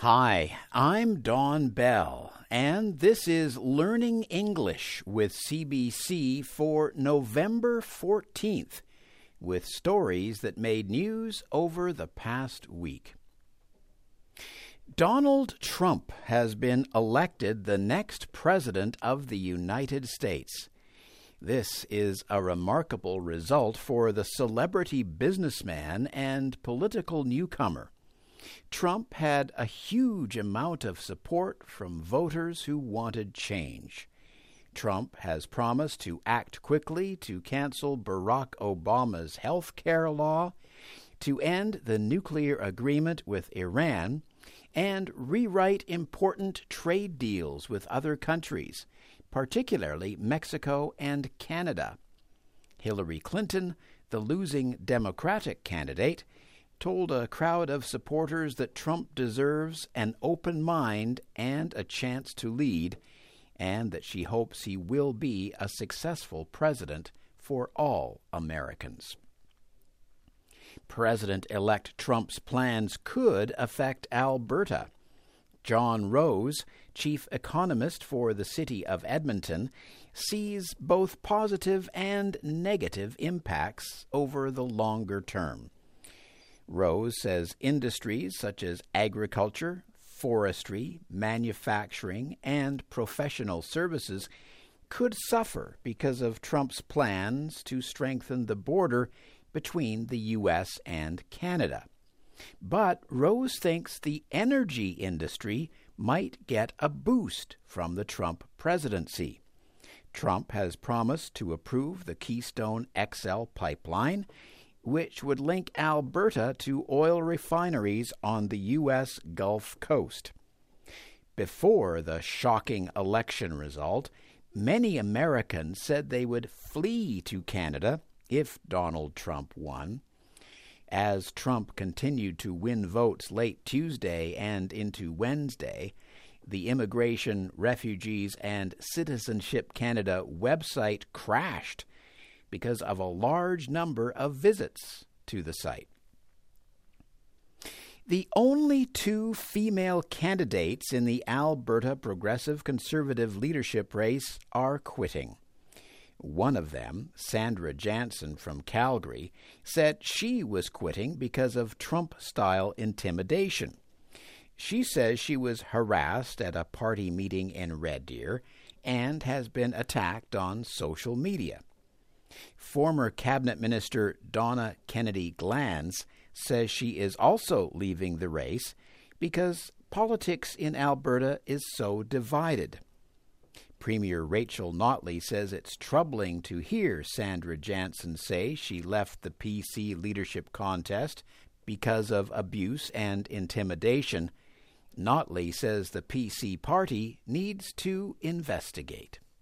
Hi, I'm Don Bell, and this is Learning English with CBC for November 14th, with stories that made news over the past week. Donald Trump has been elected the next President of the United States. This is a remarkable result for the celebrity businessman and political newcomer. Trump had a huge amount of support from voters who wanted change. Trump has promised to act quickly to cancel Barack Obama's health care law, to end the nuclear agreement with Iran, and rewrite important trade deals with other countries, particularly Mexico and Canada. Hillary Clinton, the losing Democratic candidate, told a crowd of supporters that Trump deserves an open mind and a chance to lead, and that she hopes he will be a successful president for all Americans. President elect Trump's plans could affect Alberta. John Rose, chief economist for the city of Edmonton, sees both positive and negative impacts over the longer term. Rose says industries such as agriculture, forestry, manufacturing, and professional services could suffer because of Trump's plans to strengthen the border between the U.S. and Canada. But Rose thinks the energy industry might get a boost from the Trump presidency. Trump has promised to approve the Keystone XL pipeline which would link Alberta to oil refineries on the U.S. Gulf Coast. Before the shocking election result, many Americans said they would flee to Canada if Donald Trump won. As Trump continued to win votes late Tuesday and into Wednesday, the Immigration, Refugees, and Citizenship Canada website crashed because of a large number of visits to the site. The only two female candidates in the Alberta Progressive Conservative leadership race are quitting. One of them, Sandra Jansen from Calgary, said she was quitting because of Trump style intimidation. She says she was harassed at a party meeting in Red Deer and has been attacked on social media. Former Cabinet Minister Donna Kennedy Glans says she is also leaving the race because politics in Alberta is so divided. Premier Rachel Notley says it's troubling to hear Sandra Jansen say she left the PC leadership contest because of abuse and intimidation. Notley says the PC party needs to investigate.